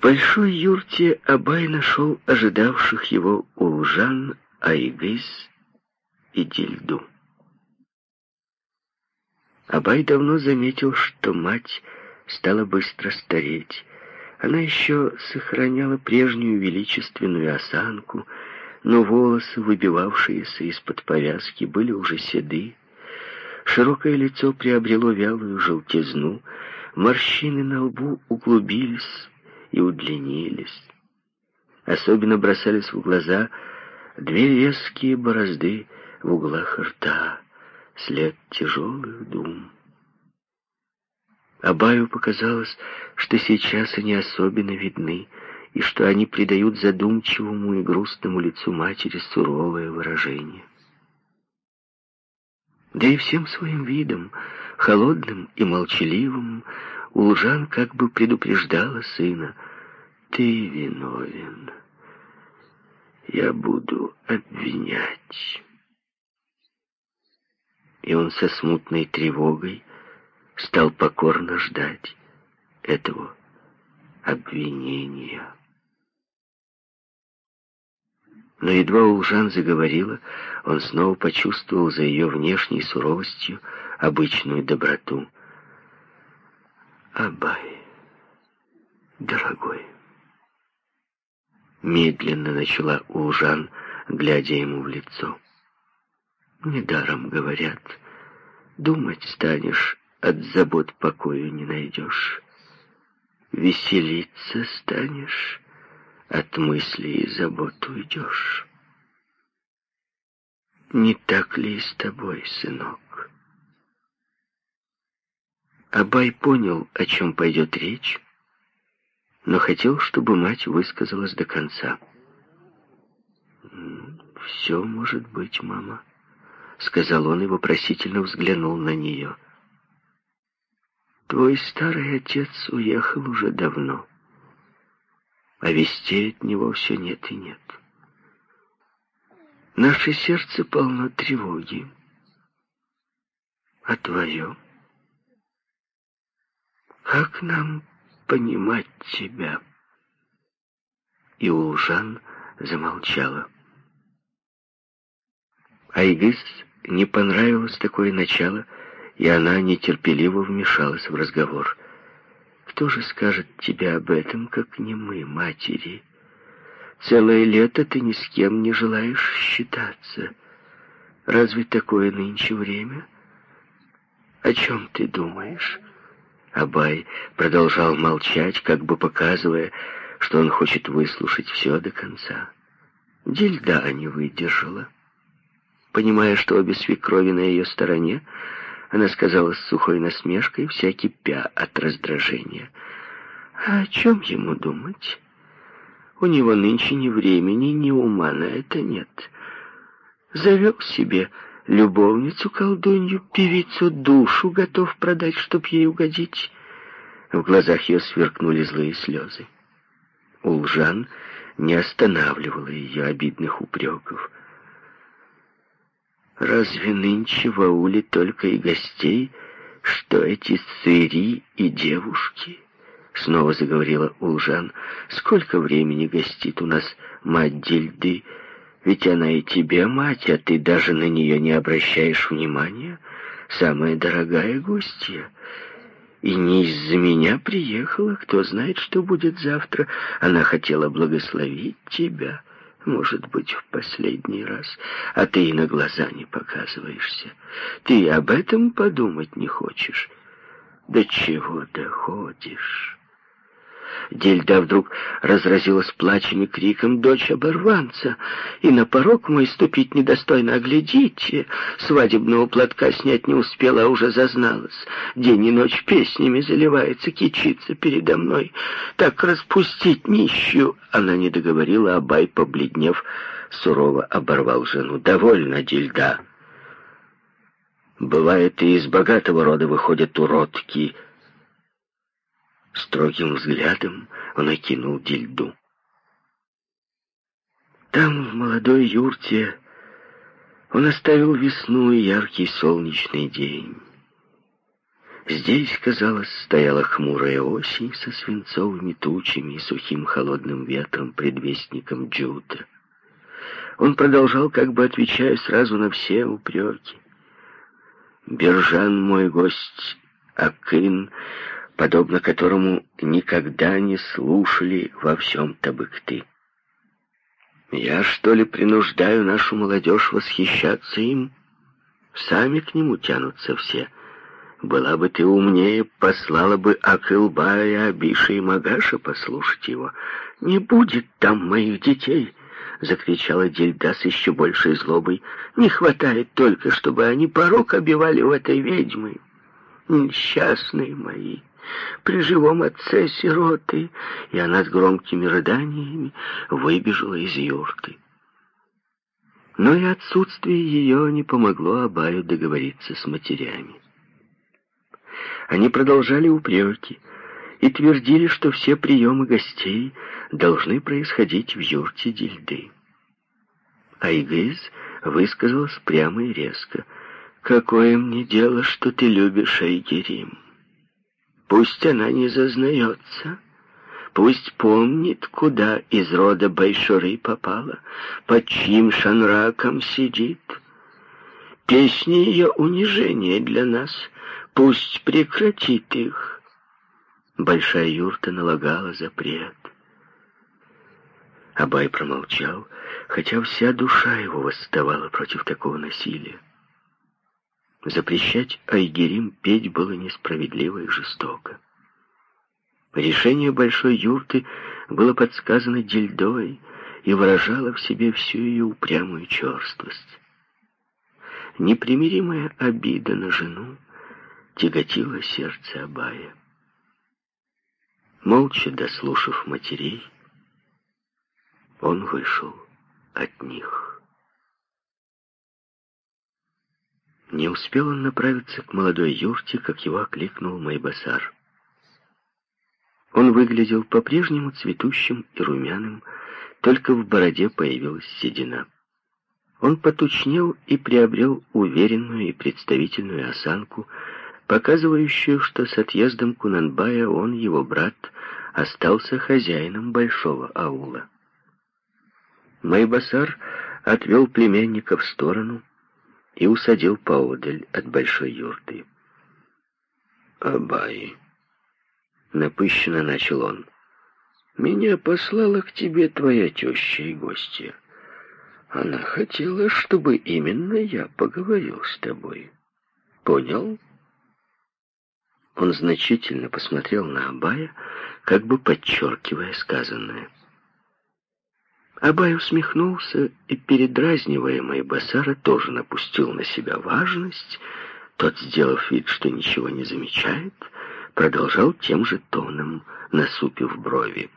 большой юрте Абай нашел ожидавших его Улжан, Айгыз и Дильду. Абай давно заметил, что мать стала быстро стареть. Она еще сохраняла прежнюю величественную осанку, но волосы, выбивавшиеся из-под повязки, были уже седы. Широкое лицо приобрело вялую желтизну, морщины на лбу углубились и удлинились. Особенно бросались в глаза две резкие борозды в углах рта, след тяжелых дум. Абаю показалось, что сейчас они особенно видны, и что они придают задумчивому и грустному лицу матери суровое выражение. Да и всем своим видом, холодным и молчаливым, Улжан как бы предупреждала сына, «Ты виновен, я буду обвинять». И он со смутной тревогой стал покорно ждать этого обвинения. Но едва Улжан заговорила, он снова почувствовал за ее внешней суровостью обычную доброту. «Абай, дорогой!» Медленно начала Улжан, глядя ему в лицо. «Недаром говорят, думать станешь, от забот покою не найдешь. Веселиться станешь, от мыслей и забот уйдешь. Не так ли с тобой, сынок? Абай понял, о чем пойдет речь, но хотел, чтобы мать высказалась до конца. «Все может быть, мама», — сказал он и вопросительно взглянул на нее. «Твой старый отец уехал уже давно а вестей от него все нет и нет. Наше сердце полно тревоги. А твое? Как нам понимать тебя? И Улжан замолчала. Айгыс не понравилось такое начало, и она нетерпеливо вмешалась в разговор — кто же скажет тебе об этом, как не мы, матери? Целое лето ты ни с кем не желаешь считаться. Разве такое нынче время? О чем ты думаешь?» Абай продолжал молчать, как бы показывая, что он хочет выслушать все до конца. Дельда не выдержала. Понимая, что обе свекрови на ее стороне, она сказала с сухой насмешкой, вся кипя от раздражения. А о чем ему думать? У него нынче ни времени, ни ума на это нет. Завел себе любовницу-колдунью, певицу душу готов продать, чтоб ей угодить. В глазах ее сверкнули злые слезы. Улжан не останавливала ее обидных упреков. Разве нынче в ауле только и гостей, что эти сыри и девушки? Снова заговорила Улжан. Сколько времени гостит у нас мать Дильды? Ведь она и тебе мать, а ты даже на нее не обращаешь внимания. Самая дорогая гостья. И не из-за меня приехала, кто знает, что будет завтра. Она хотела благословить тебя может быть, в последний раз, а ты и на глаза не показываешься. Ты об этом подумать не хочешь. До чего доходишь? Дельда вдруг разразилась плачем и криком «Дочь оборванца!» И на порог мой ступить недостойно, оглядите! Свадебного платка снять не успела, а уже зазналась. День и ночь песнями заливается, кичится передо мной. Так распустить нищую! Она не договорила, а Бай, побледнев, сурово оборвал жену. «Довольно, Дельда!» Бывает, и из богатого рода выходят уродки — Строгим взглядом он окинул Дильду. Там, в молодой юрте, он оставил весну и яркий солнечный день. Здесь, казалось, стояла хмурая осень со свинцовыми тучами и сухим холодным ветром, предвестником Джута. Он продолжал, как бы отвечая сразу на все упреки. «Бержан мой гость, Акын, подобно которому никогда не слушали во всем табыкты. Я, что ли, принуждаю нашу молодежь восхищаться им? Сами к нему тянутся все». Была бы ты умнее, послала бы Акылбая, Абиша и Магаша послушать его. Не будет там моих детей, — закричала Дельда с еще большей злобой. Не хватает только, чтобы они порог обивали у этой ведьмы. Несчастные мои, при живом отце сироты, и она с громкими рыданиями выбежала из юрты. Но и отсутствие ее не помогло Абаю договориться с матерями. Они продолжали упреки и твердили, что все приемы гостей должны происходить в юрте Дильды. Айгыз высказалась прямо и резко. «Какое мне дело, что ты любишь Айгерим? Пусть она не зазнается». Пусть помнит, куда из рода Байшуры попала, под чьим шанраком сидит. Песни ее унижения для нас, Пусть прекратит их. Большая юрта налагала запрет. Абай промолчал, хотя вся душа его восставала против такого насилия. Запрещать Айгерим петь было несправедливо и жестоко. Решение большой юрты было подсказано Дельдой и выражало в себе всю ее упрямую черствость. Непримиримая обида на жену тяготило сердце Абая. Молча дослушав матерей, он вышел от них. Не успел он направиться к молодой юрте, как его окликнул Майбасар. Он выглядел по-прежнему цветущим и румяным, только в бороде появилась седина. Он потучнел и приобрел уверенную и представительную осанку, показывающую, что с отъездом Кунанбая он, его брат, остался хозяином большого аула. Майбасар отвел племянника в сторону и усадил поодаль от большой юрты. «Абай», — напыщенно начал он, — «меня послала к тебе твоя теща и гостья. Она хотела, чтобы именно я поговорил с тобой. Понял?» Он значительно посмотрел на Абая, как бы подчеркивая сказанное. Абай усмехнулся и, передразниваемый Басара, тоже напустил на себя важность. Тот, сделав вид, что ничего не замечает, продолжал тем же тоном, насупив брови.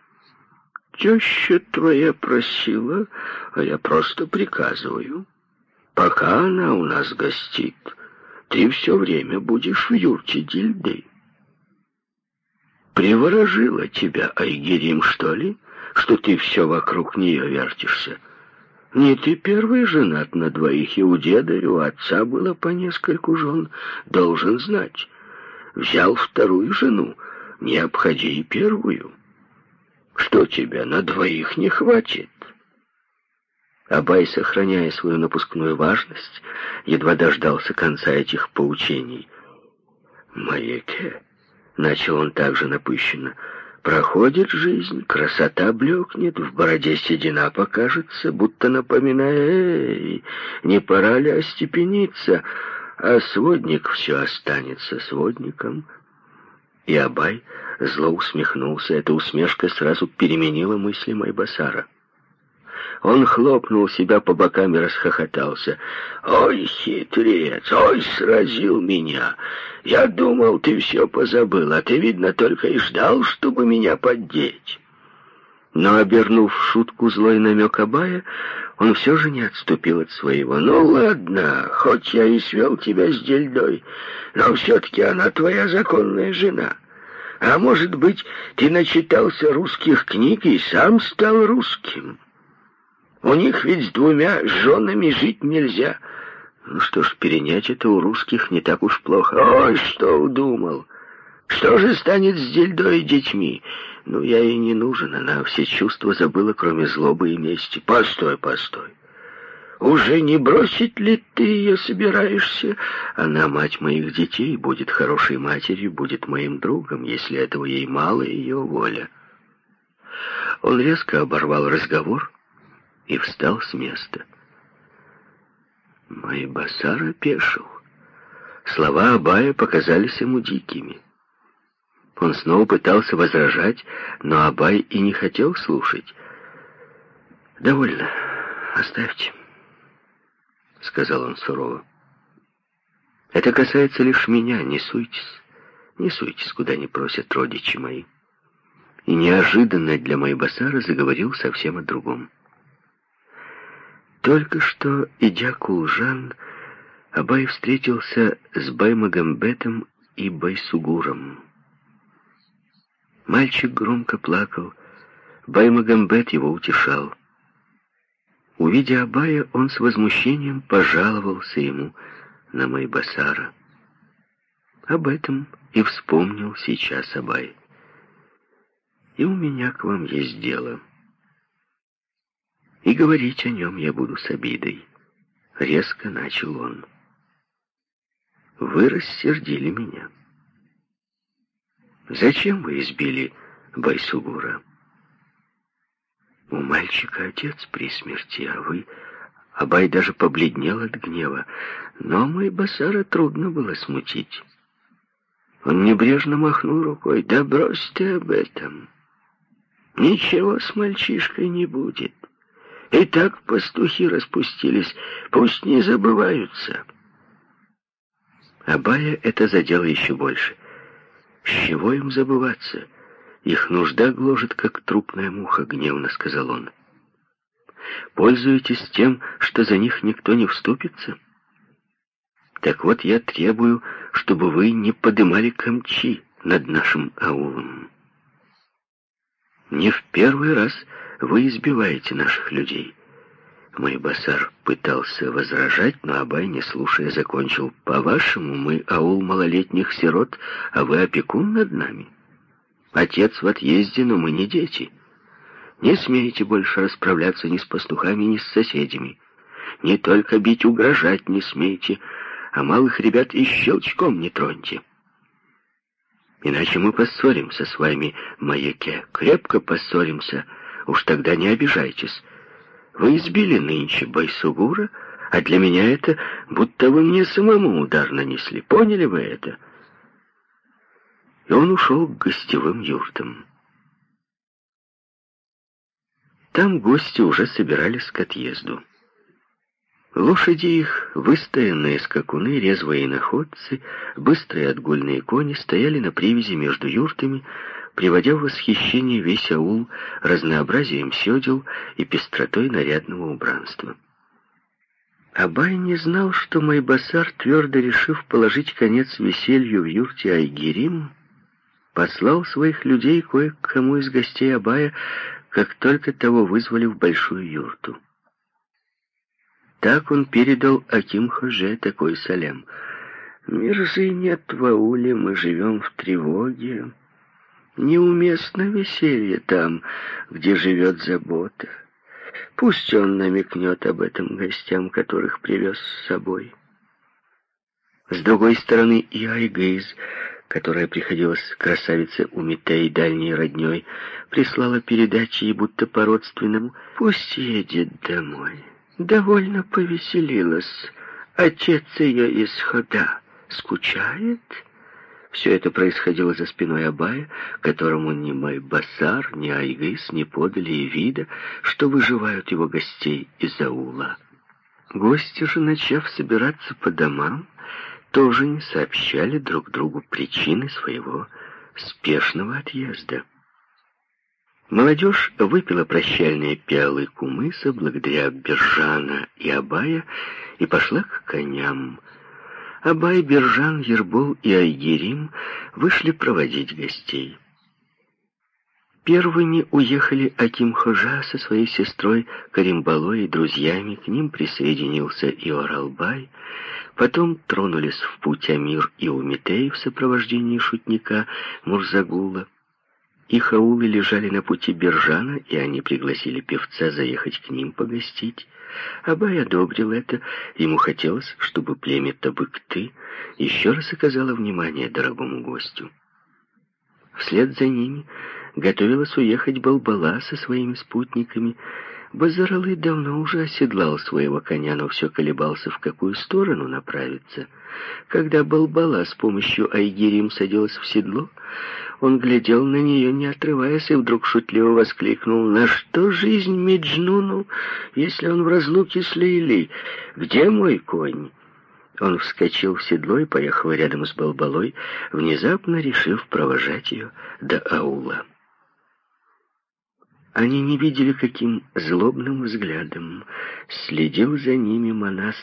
«Теща твоя просила, а я просто приказываю. Пока она у нас гостит, ты все время будешь в юрте Дильды. Приворожила тебя Айгерим, что ли, что ты все вокруг нее вертишься? Не ты первый женат на двоих, и у деда, и у отца было по нескольку жен, должен знать. Взял вторую жену, не обходи и первую. Что тебя на двоих не хватит? Абай, сохраняя свою напускную важность, едва дождался конца этих поучений. «Маяке», Начал он также напыщенно. Проходит жизнь, красота блекнет, в бороде седина покажется, будто напоминая, «Эй, не пора ли остепениться?» А сводник все останется сводником. И Абай зло усмехнулся. Эта усмешка сразу переменила мысли Майбасара. Он хлопнул себя по бокам и расхохотался. «Ой, хитрец! Ой, сразил меня! Я думал, ты все позабыл, а ты, видно, только и ждал, чтобы меня поддеть». Но, обернув шутку злой намек Абая, он все же не отступил от своего. «Ну ладно, хоть я и свел тебя с дельдой, но все-таки она твоя законная жена. А может быть, ты начитался русских книг и сам стал русским?» У них ведь с двумя женами жить нельзя. Ну что ж, перенять это у русских не так уж плохо. Ой, что удумал! Что же станет с Дильдой и детьми? Ну, я ей не нужен, она все чувства забыла, кроме злобы и мести. Постой, постой. Уже не бросить ли ты ее собираешься? Она мать моих детей, будет хорошей матерью, будет моим другом, если этого ей мало, ее воля. Он резко оборвал разговор и встал с места. Майбасар опешил. Слова Абая показались ему дикими. Он снова пытался возражать, но Абай и не хотел слушать. «Довольно, оставьте», — сказал он сурово. «Это касается лишь меня, не суйтесь, не суйтесь, куда не просят родичи мои». И неожиданно для Майбасара заговорил совсем о другом. Только что, идя к Улжан, Абай встретился с Баймагамбетом и Байсугуром. Мальчик громко плакал, Баймагамбет его утешал. Увидя Абая, он с возмущением пожаловался ему на Майбасара. Об этом и вспомнил сейчас Абай. «И у меня к вам есть дело» и говорить о нем я буду с обидой. Резко начал он. Вы рассердили меня. Зачем вы избили Байсугура? У мальчика отец при смерти, а вы... Абай даже побледнел от гнева, но мой Басара трудно было смутить. Он небрежно махнул рукой. «Да брось ты об этом. Ничего с мальчишкой не будет. И так пастухи распустились, пусть не забываются. Абая это задело еще больше. С чего им забываться? Их нужда гложет, как трупная муха, гневно сказал он. Пользуетесь тем, что за них никто не вступится? Так вот, я требую, чтобы вы не подымали камчи над нашим аулом. Не в первый раз вы избиваете наших людей. Мой басар пытался возражать, но Абай, не слушая, закончил. По-вашему, мы аул малолетних сирот, а вы опекун над нами. Отец в отъезде, но мы не дети. Не смеете больше расправляться ни с пастухами, ни с соседями. Не только бить, угрожать не смеете, а малых ребят и щелчком не троньте. Иначе мы поссоримся с вами, маяке, крепко поссоримся, — Уж тогда не обижайтесь. Вы избили нынче Байсугура, а для меня это будто вы мне самому удар нанесли. Поняли вы это?» И он ушел к гостевым юртам. Там гости уже собирались к отъезду. Лошади их, выстоянные скакуны, резвые находцы, быстрые отгульные кони стояли на привязи между юртами, приводя в восхищение весь аул разнообразием седел и пестротой нарядного убранства. Абай не знал, что Майбасар, твердо решив положить конец веселью в юрте Айгерим, послал своих людей кое-кому из гостей Абая, как только того вызвали в большую юрту. Так он передал Аким Хоже такой салям. «Мирзы нет в ауле, мы живем в тревоге». Неуместно веселье там, где живет забота. Пусть он намекнет об этом гостям, которых привез с собой. С другой стороны, и Айгейз, которая приходилась красавице Умитей дальней родней, прислала передачи ей будто по-родственному. Пусть едет домой. Довольно повеселилась. Отец ее из хода скучает, все это происходило за спиной Абая, которому ни Майбасар, ни Айгыс не подали и вида, что выживают его гостей из аула. Гости же, начав собираться по домам, тоже не сообщали друг другу причины своего спешного отъезда. Молодежь выпила прощальные пиалы кумыса благодаря Бержана и Абая и пошла к коням, Абай, Бержан, Ербол и Айгерим вышли проводить гостей. Первыми уехали Аким Хожа со своей сестрой Каримбалой и друзьями, к ним присоединился и Оралбай. Потом тронулись в путь Амир и Умитей в сопровождении шутника Мурзагула. Их аулы лежали на пути Бержана, и они пригласили певца заехать к ним погостить. Абай одобрил это, ему хотелось, чтобы племя Табыкты еще раз оказало внимание дорогому гостю. Вслед за ними готовилась уехать Балбала со своими спутниками. Базаралы давно уже оседлал своего коня, но все колебался, в какую сторону направиться. Когда Балбала с помощью Айгирим садилась в седло, он глядел на нее, не отрываясь, и вдруг шутливо воскликнул, «На что жизнь Меджнуну, если он в разлуке с Лейли? Где мой конь?» Он вскочил в седло и поехал рядом с Балбалой, внезапно решив провожать ее до аула. Они не видели, каким злобным взглядом следил за ними Манас,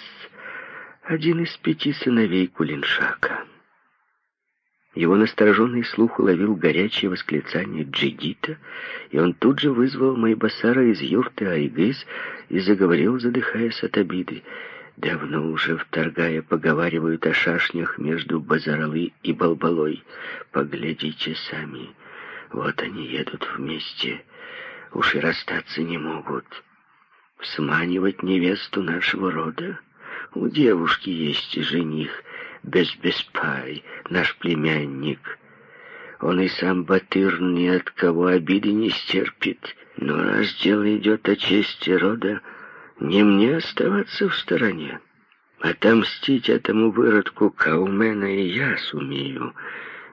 один из пяти сыновей Кулиншака. Его настороженный слух уловил горячее восклицание Джигита, и он тут же вызвал Майбасара из юрты Айгыз и заговорил, задыхаясь от обиды. Давно уже вторгая поговаривают о шашнях между Базаралы и Балбалой. Поглядите сами, вот они едут вместе уж и расстаться не могут. Сманивать невесту нашего рода? У девушки есть жених, Безбеспай, наш племянник. Он и сам Батыр ни от кого обиды не стерпит. Но раз дело идет о чести рода, не мне оставаться в стороне. Отомстить этому выродку Каумена и я сумею.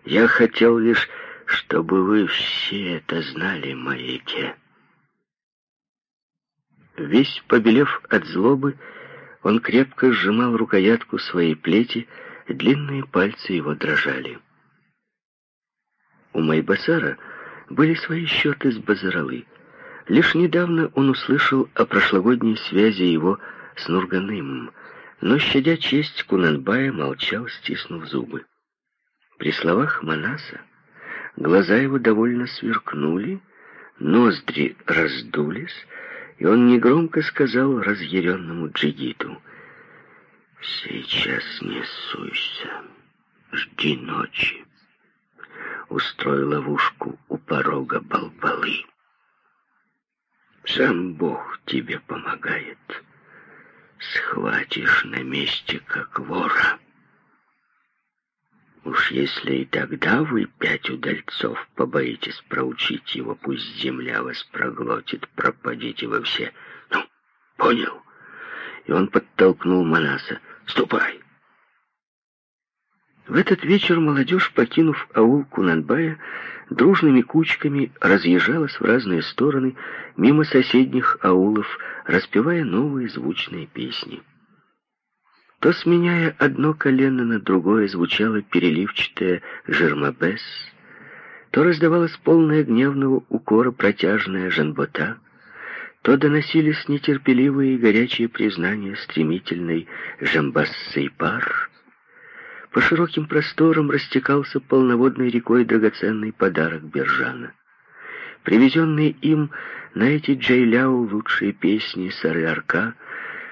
Я хотел лишь, чтобы вы все это знали, маяке. Весь побелев от злобы, он крепко сжимал рукоятку своей плети, длинные пальцы его дрожали. У Майбасара были свои счеты с Базаралы. Лишь недавно он услышал о прошлогодней связи его с Нурганым, но, щадя честь Кунанбая, молчал, стиснув зубы. При словах Манаса глаза его довольно сверкнули, ноздри раздулись, и он негромко сказал разъяренному джигиту, «Сейчас не суйся, жди ночи. Устрой ловушку у порога Балбалы. Сам Бог тебе помогает. Схватишь на месте, как вора». Уж если и тогда вы, пять удальцов, побоитесь проучить его, пусть земля вас проглотит, пропадите вы все. Ну, понял? И он подтолкнул Манаса. Ступай. В этот вечер молодежь, покинув аул Кунанбая, дружными кучками разъезжалась в разные стороны мимо соседних аулов, распевая новые звучные песни. То, сменяя одно колено на другое, звучало переливчатое «Жермабес», то раздавалось полное гневного укора протяжная «Жанбота», то доносились нетерпеливые и горячие признания стремительной «Жамбассейпар», по широким просторам растекался полноводной рекой драгоценный подарок Бержана. Привезенные им на эти джейляу лучшие песни Сары-Арка —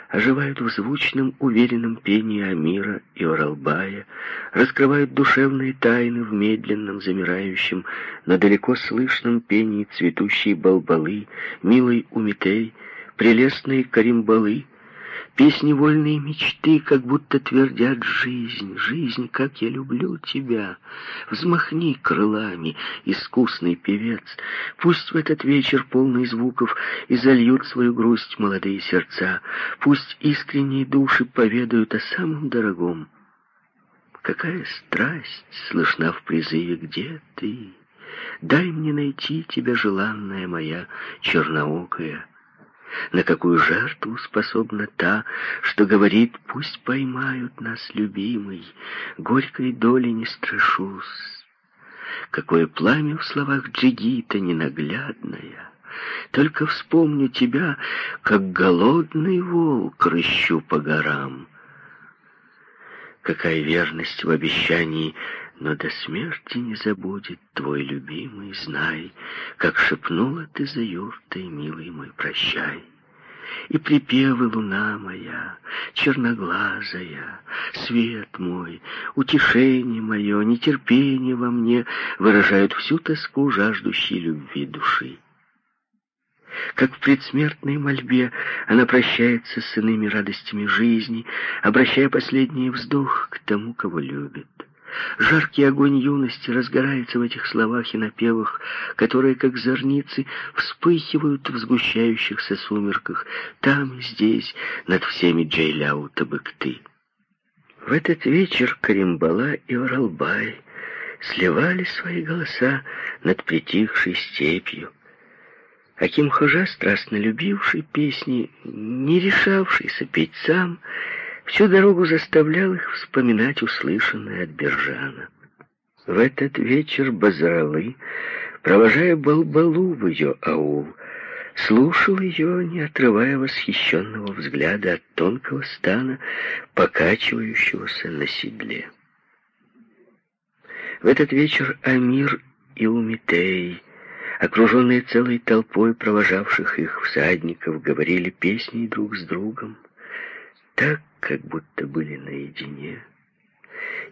оживают в звучном, уверенном пении Амира и Оралбая, раскрывают душевные тайны в медленном, замирающем, но далеко слышном пении цветущей балбалы, милой Умитей, прелестной Каримбалы, Песни вольные мечты, как будто твердят жизнь, жизнь, как я люблю тебя. Взмахни крылами, искусный певец. Пусть в этот вечер, полный звуков, и зальют свою грусть молодые сердца. Пусть искренние души поведают о самом дорогом. Какая страсть слышна в призыве «Где ты?» Дай мне найти тебя, желанная моя, черноокая на какую жертву способна та, что говорит, пусть поймают нас, любимый, горькой доли не страшусь. Какое пламя в словах Джигита ненаглядное. Только вспомню тебя, как голодный волк рыщу по горам. Какая верность в обещании но до смерти не забудет твой любимый, знай, как шепнула ты за юртой, милый мой, прощай. И припевы луна моя, черноглазая, свет мой, утешение мое, нетерпение во мне выражают всю тоску жаждущей любви души. Как в предсмертной мольбе она прощается с иными радостями жизни, обращая последний вздох к тому, кого любит. Жаркий огонь юности разгорается в этих словах и напевах, которые, как зорницы, вспыхивают в сгущающихся сумерках, там и здесь, над всеми Джейляута Быкты. В этот вечер Каримбала и Оралбай сливали свои голоса над притихшей степью. Аким Хожа, страстно любивший песни, не решавшийся петь сам, Всю дорогу заставлял их вспоминать услышанное от Бержана. В этот вечер Базаралы, провожая Балбалу в ее аул, слушал ее, не отрывая восхищенного взгляда от тонкого стана, покачивающегося на седле. В этот вечер Амир и Умитей, окруженные целой толпой провожавших их всадников, говорили песни друг с другом, так, как будто были наедине.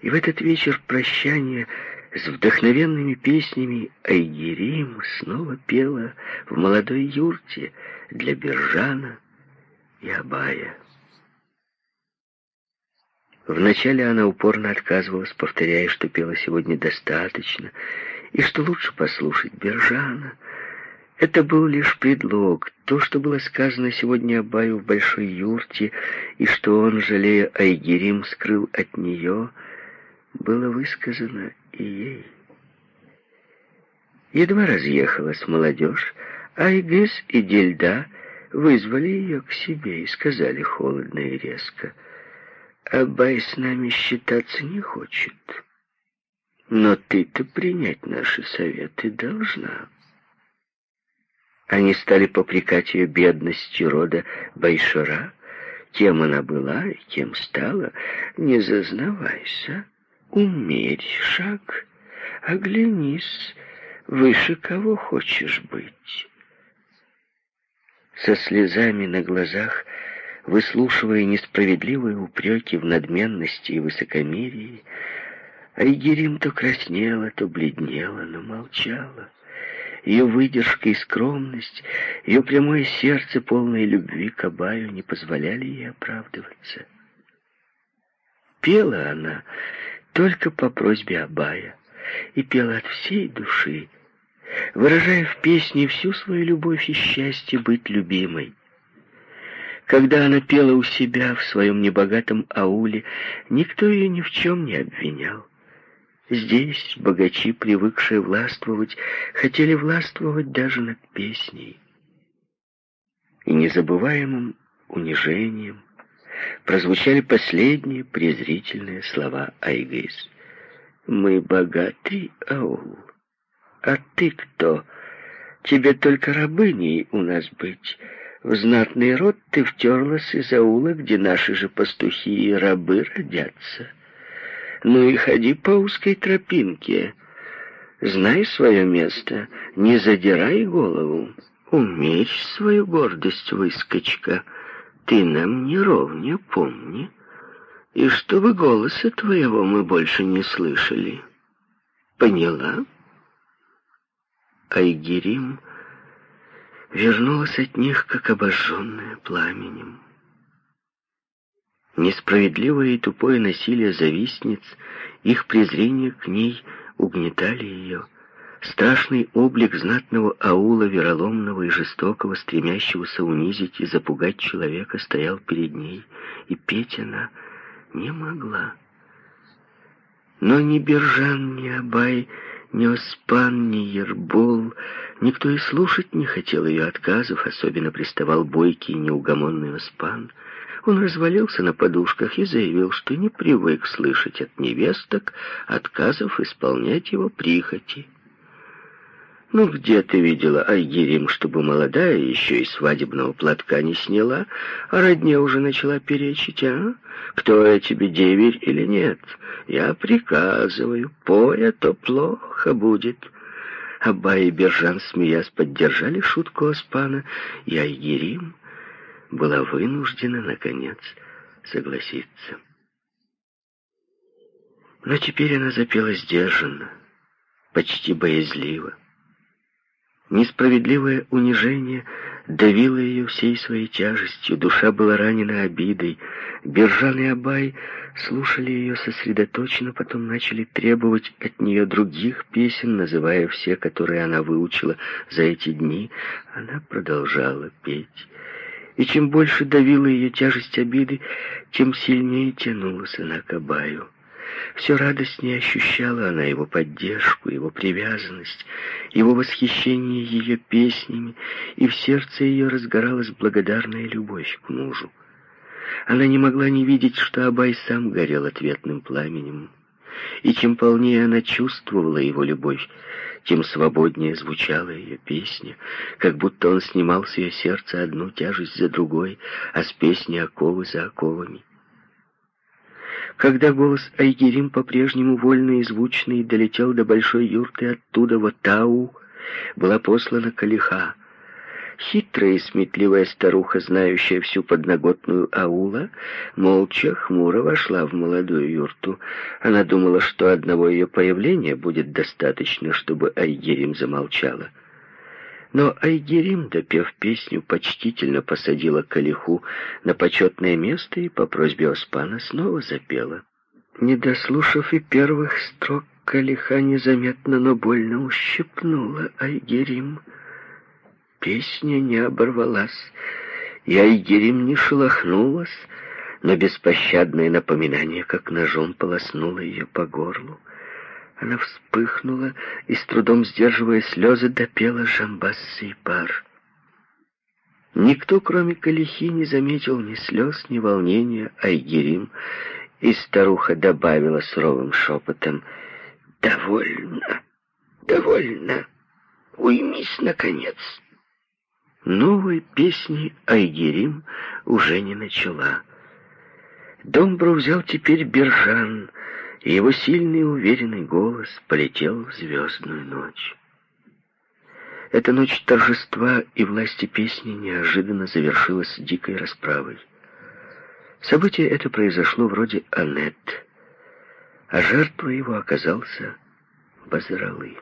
И в этот вечер прощания с вдохновенными песнями Айгерим снова пела в молодой юрте для Бержана и Абая. Вначале она упорно отказывалась, повторяя, что пела сегодня достаточно, и что лучше послушать Бержана — это был лишь предлог. То, что было сказано сегодня Абаю в большой юрте, и что он, жалея Айгерим, скрыл от нее, было высказано и ей. Едва разъехалась молодежь, Айгес и Дельда вызвали ее к себе и сказали холодно и резко, «Абай с нами считаться не хочет, но ты-то принять наши советы должна». Они стали попрекать ее бедностью рода Байшора. Кем она была и кем стала, не зазнавайся. Умерь шаг, оглянись, выше кого хочешь быть. Со слезами на глазах, выслушивая несправедливые упреки в надменности и высокомерии, Айгерим то краснела, то бледнела, но молчала. Ее выдержка и скромность, ее прямое сердце, полное любви к Абаю, не позволяли ей оправдываться. Пела она только по просьбе Абая и пела от всей души, выражая в песне всю свою любовь и счастье быть любимой. Когда она пела у себя в своем небогатом ауле, никто ее ни в чем не обвинял. Здесь богачи, привыкшие властвовать, хотели властвовать даже над песней. И незабываемым унижением прозвучали последние презрительные слова Айгейс. «Мы богатый аул. А ты кто? Тебе только рабыней у нас быть. В знатный род ты втерлась из аула, где наши же пастухи и рабы родятся». Ну и ходи по узкой тропинке. Знай свое место, не задирай голову. Умерь свою гордость, выскочка. Ты нам не ровня, помни. И чтобы голоса твоего мы больше не слышали. Поняла? Айгерим вернулась от них, как обожженная пламенем. Несправедливое и тупое насилие завистниц, их презрение к ней угнетали ее. Страшный облик знатного аула, вероломного и жестокого, стремящегося унизить и запугать человека, стоял перед ней, и петь она не могла. Но ни Бержан, ни Абай, ни Оспан, ни Ербол, никто и слушать не хотел ее отказов, особенно приставал бойкий неугомонный Оспан — он развалился на подушках и заявил, что не привык слышать от невесток отказов исполнять его прихоти. Ну, где ты видела Айгерим, чтобы молодая еще и свадебного платка не сняла, а родня уже начала перечить, а? Кто я тебе, деверь или нет? Я приказываю, пой, а то плохо будет». Аба и Бержан, смеясь, поддержали шутку Оспана, и Айгерим была вынуждена, наконец, согласиться. Но теперь она запела сдержанно, почти боязливо. Несправедливое унижение давило ее всей своей тяжестью, душа была ранена обидой. Бержан и Абай слушали ее сосредоточенно, потом начали требовать от нее других песен, называя все, которые она выучила за эти дни. Она продолжала петь. И чем больше давила ее тяжесть обиды, тем сильнее тянулась она к Абаю. Все радостнее ощущала она его поддержку, его привязанность, его восхищение ее песнями, и в сердце ее разгоралась благодарная любовь к мужу. Она не могла не видеть, что Абай сам горел ответным пламенем. И чем полнее она чувствовала его любовь, тем свободнее звучала ее песня, как будто он снимал с ее сердца одну тяжесть за другой, а с песни оковы за оковами. Когда голос Айгерим, по-прежнему вольный и звучный, долетел до большой юрты оттуда в Тау, была послана Калиха. Хитрая и сметливая старуха, знающая всю подноготную аула, молча, хмуро вошла в молодую юрту. Она думала, что одного ее появления будет достаточно, чтобы Айгерим замолчала. Но Айгерим, допев песню, почтительно посадила Калиху на почетное место и по просьбе Оспана снова запела. Не дослушав и первых строк, Калиха незаметно, но больно ущипнула Айгерим. Песня не оборвалась, и Айгерим не шелохнулась, но беспощадное напоминание, как ножом, полоснуло ее по горлу. Она вспыхнула и, с трудом сдерживая слезы, допела жамбасский пар. Никто, кроме Калихи, не заметил ни слез, ни волнения Айгерим, и старуха добавила суровым шепотом «Довольно, довольно, уймись, наконец». Новой песни Айгерим уже не начала. Домбру взял теперь Бержан — и его сильный уверенный голос полетел в звездную ночь. Эта ночь торжества и власти песни неожиданно завершилась дикой расправой. Событие это произошло вроде Аннет, а жертвой его оказался Базаралы.